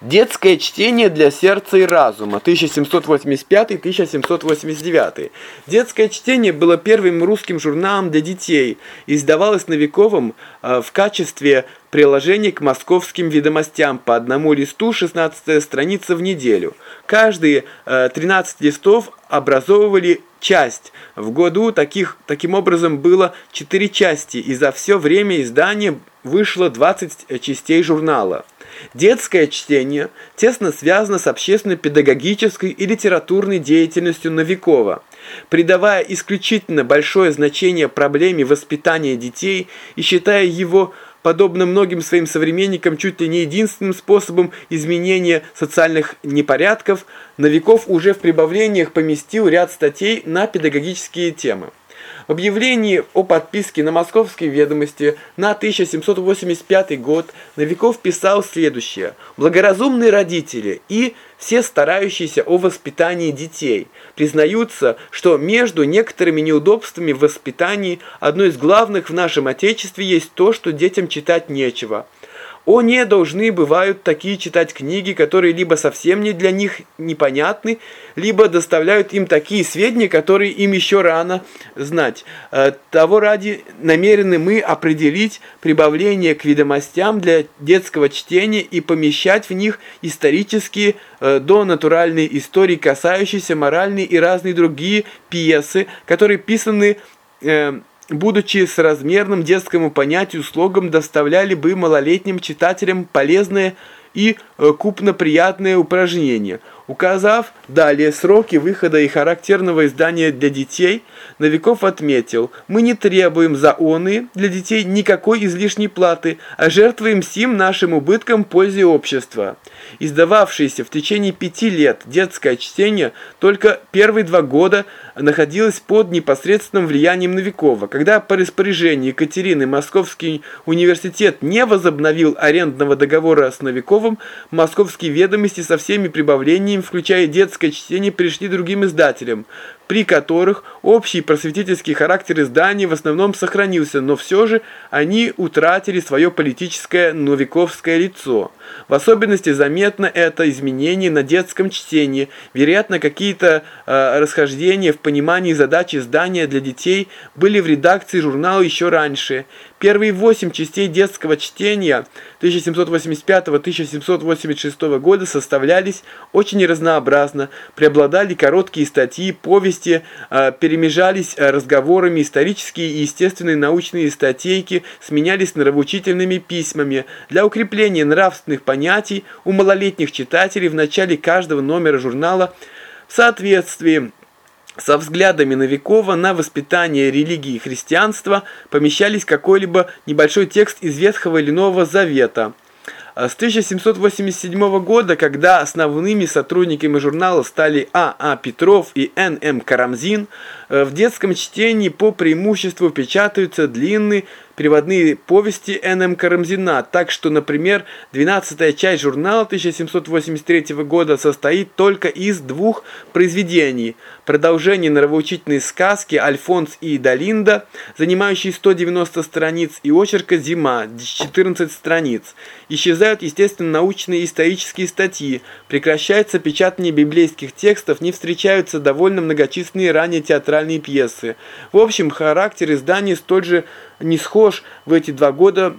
Детское чтение для сердца и разума 1785-1789. Детское чтение было первым русским журналом для детей издавалось Новиковым э, в качестве приложения к московским ведомостям по одному листу 16 страница в неделю. Каждые 13 э, листов образовывали часть. В году таких таким образом было 4 части, и за все время издания вышло 20 частей журнала. Детское чтение тесно связано с общественно-педагогической и литературной деятельностью Новикова. Придавая исключительно большое значение проблеме воспитания детей и считая его подобно многим своим современникам, чуть ли не единственным способом изменения социальных непорядков, Новиков уже в прибавлениях поместил ряд статей на педагогические темы. В объявлении о подписке на московские ведомости на 1785 год Новиков писал следующее. «Благоразумные родители и все старающиеся о воспитании детей признаются, что между некоторыми неудобствами в воспитании одно из главных в нашем Отечестве есть то, что детям читать нечего». О, не должны бывают такие читать книги, которые либо совсем не для них непонятны, либо доставляют им такие сведения, которые им еще рано знать. Э, того ради намерены мы определить прибавление к ведомостям для детского чтения и помещать в них исторические э, до натуральные истории, касающиеся моральные и разные другие пьесы, которые писаны э, будучи с размерным детскому понятию слогом, доставляли бы малолетним читателям полезные и э, купно-приятные упражнения – Указав далее сроки выхода и характерного издания для детей, Новиков отметил, мы не требуем за оны для детей никакой излишней платы, а жертвуем сим нашим убытком пользе общества. Издававшееся в течение пяти лет детское чтение только первые два года находилось под непосредственным влиянием Новикова. Когда по распоряжению Екатерины Московский университет не возобновил арендного договора с Новиковым, московские ведомости со всеми прибавлениями чтением, включая детское чтение, пришли другим издателям, при которых общий просветительский характер издания в основном сохранился, но все же они утратили свое политическое новиковское лицо. В особенности заметно это изменение на детском чтении, вероятно, какие-то э, расхождения в понимании задач издания для детей были в редакции журнала еще раньше. Первые восемь частей детского чтения 1785-1786 года составлялись очень разнообразно, преобладали короткие статьи, повести, э, перемежались э, разговорами, исторические и естественные научные статейки сменялись нравоучительными письмами. Для укрепления нравственных понятий у малолетних читателей в начале каждого номера журнала в соответствии со взглядами Новикова на воспитание религии и христианства помещались какой-либо небольшой текст из Ветхого или Нового Завета. С 1787 года, когда основными сотрудниками журнала стали А. А. Петров и Н. М. Карамзин, э, в детском чтении по преимуществу печатаются длинные переводные повести Н.М. Карамзина, так что, например, 12 часть журнала 1783 года состоит только из двух произведений. Продолжение нравоучительной сказки «Альфонс и Долинда», занимающей 190 страниц, и очерка «Зима», 14 страниц. Исчезают, естественно, научные и исторические статьи, прекращается печатание библейских текстов, не встречаются довольно многочисленные ранее театральные пьесы. В общем, характер издания столь же не схож в эти два года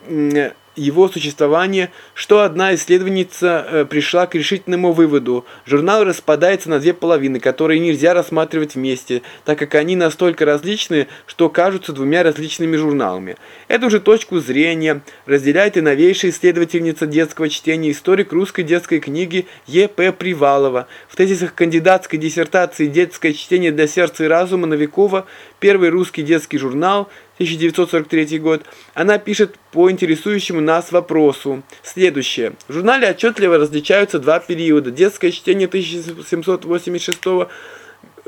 его существования, что одна исследовательница э, пришла к решительному выводу. Журнал распадается на две половины, которые нельзя рассматривать вместе, так как они настолько различны, что кажутся двумя различными журналами. Эту же точку зрения разделяет и новейшая исследовательница детского чтения, историк русской детской книги Е.П. Привалова. В тезисах кандидатской диссертации «Детское чтение для сердца и разума» Новикова первый русский детский журнал – 1943 год, она пишет по интересующему нас вопросу. Следующее. В журнале отчетливо различаются два периода. Детское чтение 1786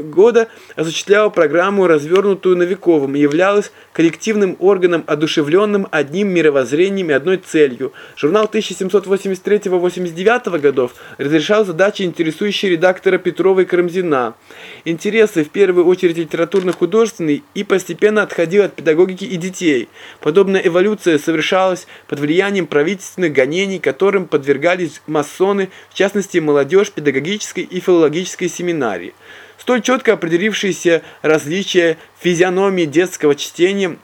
года осуществляла программу, развернутую Новиковым, являлась коллективным органом, одушевленным одним мировоззрением и одной целью. Журнал 1783-89 годов разрешал задачи, интересующие редактора Петрова и Карамзина. Интересы, в первую очередь литературно-художественный, и постепенно отходил от педагогики и детей. Подобная эволюция совершалась под влиянием правительственных гонений, которым подвергались масоны, в частности молодежь педагогической и филологической семинарии. Столь четко определившиеся различия физиономии детского чтения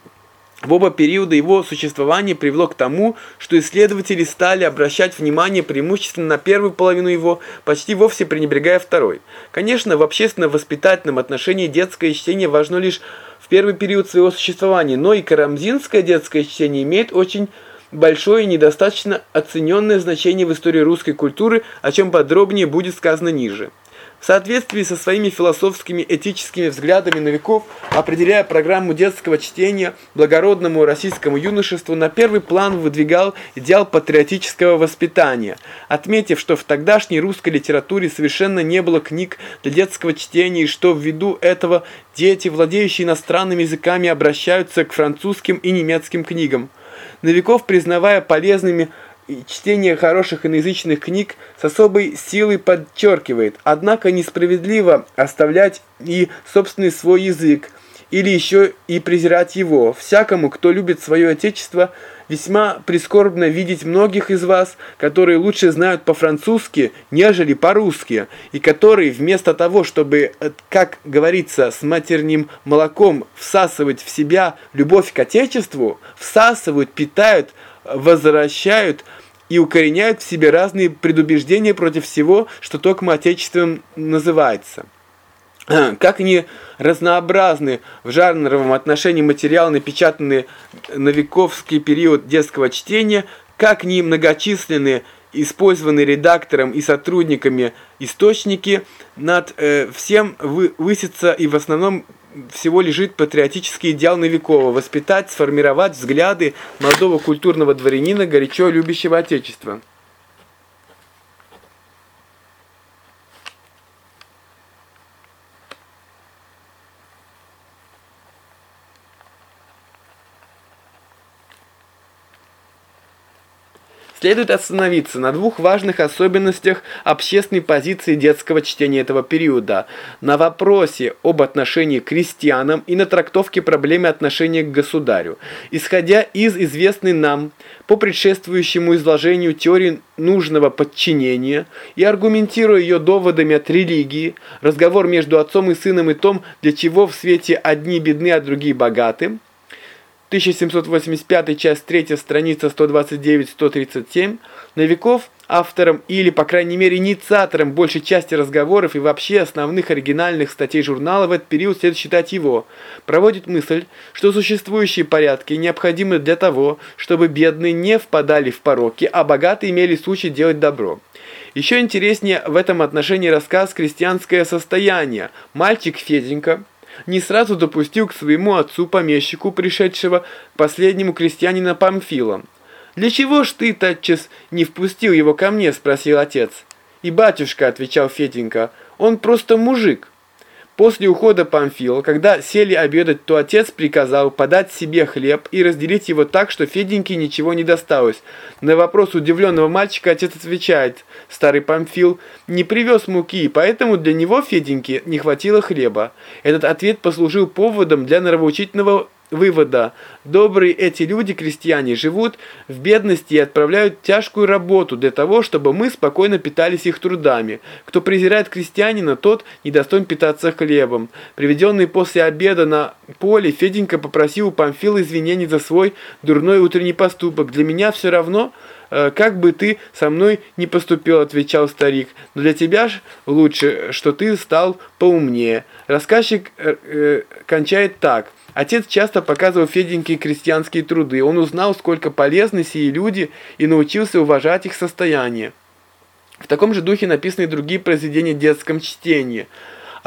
в оба периода его существования привело к тому, что исследователи стали обращать внимание преимущественно на первую половину его, почти вовсе пренебрегая второй. Конечно, в общественно-воспитательном отношении детское чтение важно лишь в первый период своего существования, но и карамзинское детское чтение имеет очень большое и недостаточно оцененное значение в истории русской культуры, о чем подробнее будет сказано ниже. В соответствии со своими философскими этическими взглядами новиков, определяя программу детского чтения, благородному российскому юношеству на первый план выдвигал идеал патриотического воспитания, отметив, что в тогдашней русской литературе совершенно не было книг для детского чтения и что ввиду этого дети, владеющие иностранными языками, обращаются к французским и немецким книгам. Новиков, признавая полезными и чтение хороших иноязычных книг с особой силой подчеркивает, однако несправедливо оставлять и собственный свой язык, или еще и презирать его. Всякому, кто любит свое отечество, весьма прискорбно видеть многих из вас, которые лучше знают по-французски, нежели по-русски, и которые вместо того, чтобы, э, как говорится, с матерним молоком всасывать в себя любовь к отечеству, всасывают, питают, возвращают и укореняют в себе разные предубеждения против всего, что только отечеством называется. Как ни разнообразны в жанровом отношении материалы, напечатанные на вековский период детского чтения, как ни многочисленные использованные редактором и сотрудниками источники, над э, всем вы, высится и в основном всего лежит патриотический идеал Новикова – воспитать, сформировать взгляды молодого культурного дворянина, горячо любящего Отечество. Следует остановиться на двух важных особенностях общественной позиции детского чтения этого периода. На вопросе об отношении к крестьянам и на трактовке проблемы отношения к государю. Исходя из известной нам по предшествующему изложению теории нужного подчинения и аргументируя ее доводами от религии, разговор между отцом и сыном и том, для чего в свете одни бедны, а другие богаты – 1785, часть 3, страница 129-137, Новиков автором или, по крайней мере, инициатором большей части разговоров и вообще основных оригинальных статей журнала в этот период следует считать его. Проводит мысль, что существующие порядки необходимы для того, чтобы бедные не впадали в пороки, а богатые имели случай делать добро. Еще интереснее в этом отношении рассказ «Крестьянское состояние». Мальчик Феденька – не сразу допустил к своему отцу-помещику, пришедшего последнему крестьянина Памфила. «Для чего ж ты тотчас не впустил его ко мне?» – спросил отец. «И батюшка», – отвечал Феденька, – «он просто мужик». После ухода Памфила, когда сели обедать, то отец приказал подать себе хлеб и разделить его так, что Феденьке ничего не досталось. На вопрос удивленного мальчика отец отвечает, старый Памфил не привез муки, поэтому для него Феденьке не хватило хлеба. Этот ответ послужил поводом для нравоучительного вывода. Добрые эти люди, крестьяне, живут в бедности и отправляют тяжкую работу для того, чтобы мы спокойно питались их трудами. Кто презирает крестьянина, тот недостоин питаться хлебом. Приведенный после обеда на поле, Феденька попросил у Памфила извинений за свой дурной утренний поступок. «Для меня все равно...» э, «Как бы ты со мной не поступил», — отвечал старик, «но для тебя ж лучше, что ты стал поумнее». Рассказчик э, э, кончает так. Отец часто показывал Феденьке крестьянские труды. Он узнал, сколько полезны сии люди, и научился уважать их состояние. В таком же духе написаны и другие произведения в детском чтении.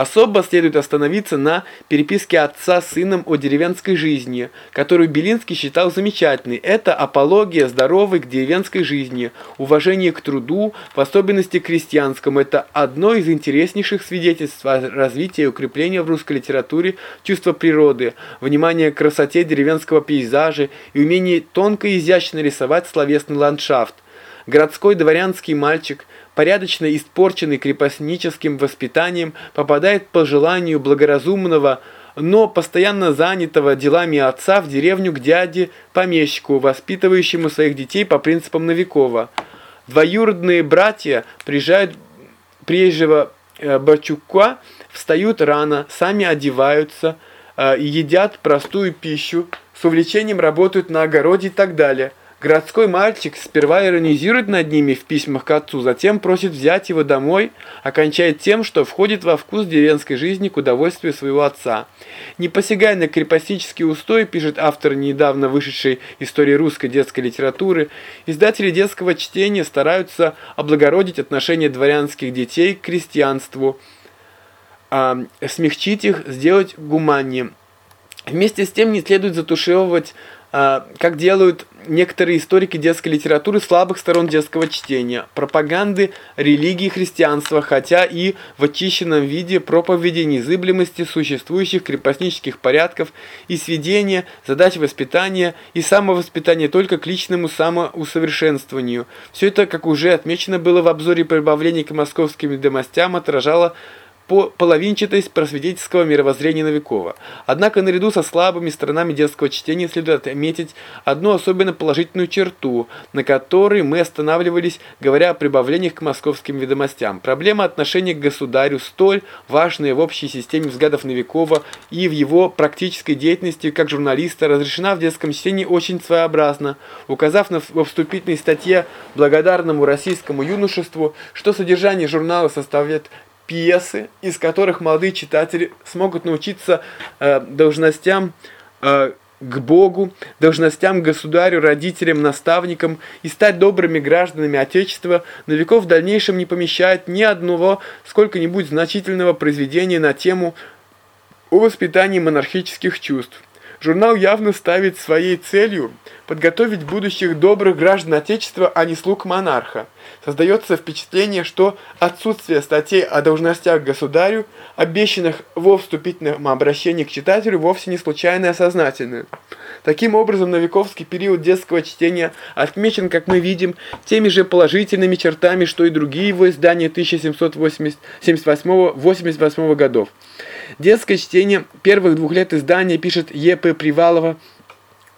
Особо следует остановиться на переписке отца с сыном о деревенской жизни, которую Белинский считал замечательной. Это апология здоровой к деревенской жизни, уважение к труду, в особенности крестьянскому. Это одно из интереснейших свидетельств развития и укрепления в русской литературе чувства природы, внимание к красоте деревенского пейзажа и умение тонко и изящно рисовать словесный ландшафт. Городской дворянский мальчик – порядочно испорченный крепостническим воспитанием, попадает по желанию благоразумного, но постоянно занятого делами отца в деревню к дяде-помещику, воспитывающему своих детей по принципам Новикова. Двоюродные братья приезжают приезжего э, Бачука, встают рано, сами одеваются э, едят простую пищу, с увлечением работают на огороде и так далее – Городской мальчик сперва иронизирует над ними в письмах к отцу, затем просит взять его домой, окончает тем, что входит во вкус деревенской жизни к удовольствию своего отца. Не посягая на крепостнический устой, пишет автор недавно вышедшей истории русской детской литературы, издатели детского чтения стараются облагородить отношение дворянских детей к крестьянству, э, смягчить их, сделать гуманнее. Вместе с тем не следует затушевывать а, как делают некоторые историки детской литературы слабых сторон детского чтения, пропаганды религии христианства, хотя и в очищенном виде проповеди незыблемости существующих крепостнических порядков и сведения задач воспитания и самовоспитания только к личному самоусовершенствованию. Все это, как уже отмечено было в обзоре прибавлений к московским ведомостям, отражало по половинчатость просветительского мировоззрения Новикова. Однако наряду со слабыми сторонами детского чтения следует отметить одну особенно положительную черту, на которой мы останавливались, говоря о прибавлениях к московским ведомостям. Проблема отношения к государю столь важная в общей системе взглядов Новикова и в его практической деятельности как журналиста разрешена в детском чтении очень своеобразно, указав на, во вступительной статье благодарному российскому юношеству, что содержание журнала составляет пьесы, из которых молодые читатели смогут научиться э, должностям э, к Богу, должностям государю, родителям, наставникам и стать добрыми гражданами Отечества, Новиков в дальнейшем не помещает ни одного сколько-нибудь значительного произведения на тему о воспитании монархических чувств. Журнал явно ставит своей целью подготовить будущих добрых граждан Отечества, а не слуг монарха. Создается впечатление, что отсутствие статей о должностях государю, обещанных во вступительном обращении к читателю, вовсе не случайное, а сознательное. Таким образом, новиковский период детского чтения отмечен, как мы видим, теми же положительными чертами, что и другие его издания 1778-88 годов. Детское чтение первых двух лет издания пишет Е.П. Привалова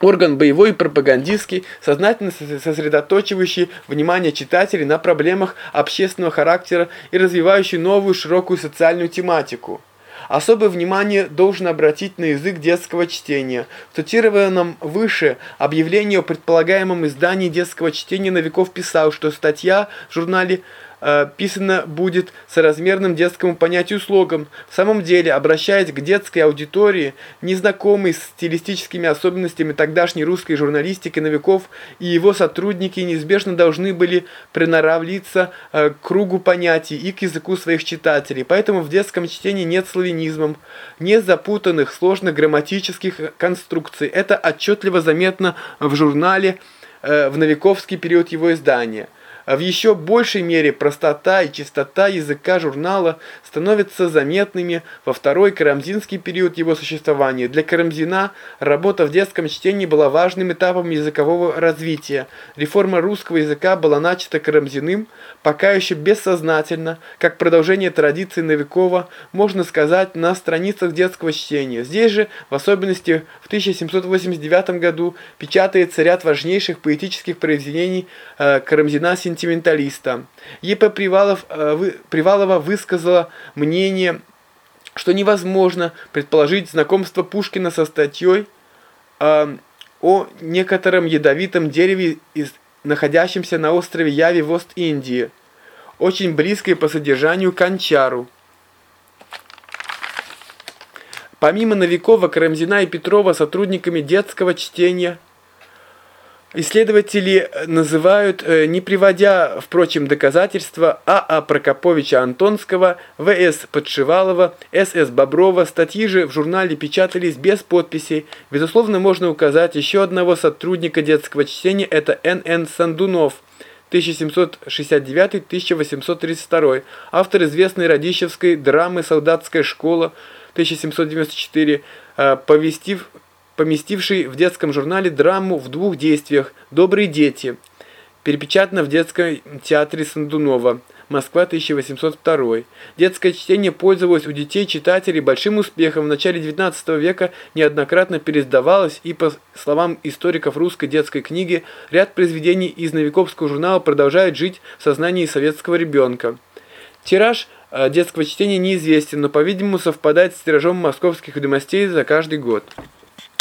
Орган боевой и пропагандистский, сознательно сосредоточивающий внимание читателей на проблемах общественного характера и развивающий новую широкую социальную тематику. Особое внимание должен обратить на язык детского чтения. В цитированном выше объявлении о предполагаемом издании детского чтения Новиков писал, что статья в журнале э, писано будет соразмерным детскому понятию слогом. В самом деле, обращаясь к детской аудитории, незнакомой с стилистическими особенностями тогдашней русской журналистики Новиков и его сотрудники неизбежно должны были приноравливаться э, к кругу понятий и к языку своих читателей. Поэтому в детском чтении нет славянизмов, нет запутанных, сложных грамматических конструкций. Это отчетливо заметно в журнале э, в новиковский период его издания. В еще большей мере простота и чистота языка журнала становятся заметными во второй карамзинский период его существования. Для Карамзина работа в детском чтении была важным этапом языкового развития. Реформа русского языка была начата Карамзиным, пока еще бессознательно, как продолжение традиции Новикова, можно сказать, на страницах детского чтения. Здесь же, в особенности в 1789 году, печатается ряд важнейших поэтических произведений э, Карамзина-Синтеза сентименталиста. Е.П. Привалов, э, Привалова высказала мнение, что невозможно предположить знакомство Пушкина со статьей э, о некотором ядовитом дереве, из, находящемся на острове Яви в Ост-Индии, очень близкой по содержанию к Анчару. Помимо Новикова, Карамзина и Петрова сотрудниками детского чтения – Исследователи называют, э, не приводя, впрочем, доказательства А.А. А Прокоповича Антонского, В.С. Подшивалова, С.С. Боброва, статьи же в журнале печатались без подписей. Безусловно, можно указать еще одного сотрудника детского чтения, это Н.Н. Сандунов, 1769-1832, автор известной радищевской драмы «Солдатская школа» 1794, э, повестив поместивший в детском журнале драму в двух действиях «Добрые дети», перепечатано в детском театре Сандунова, Москва, 1802. Детское чтение пользовалось у детей-читателей большим успехом. В начале XIX века неоднократно пересдавалось, и, по словам историков русской детской книги, ряд произведений из Новиковского журнала продолжает жить в сознании советского ребенка. Тираж э, детского чтения неизвестен, но, по-видимому, совпадает с тиражом московских ведомостей за каждый год.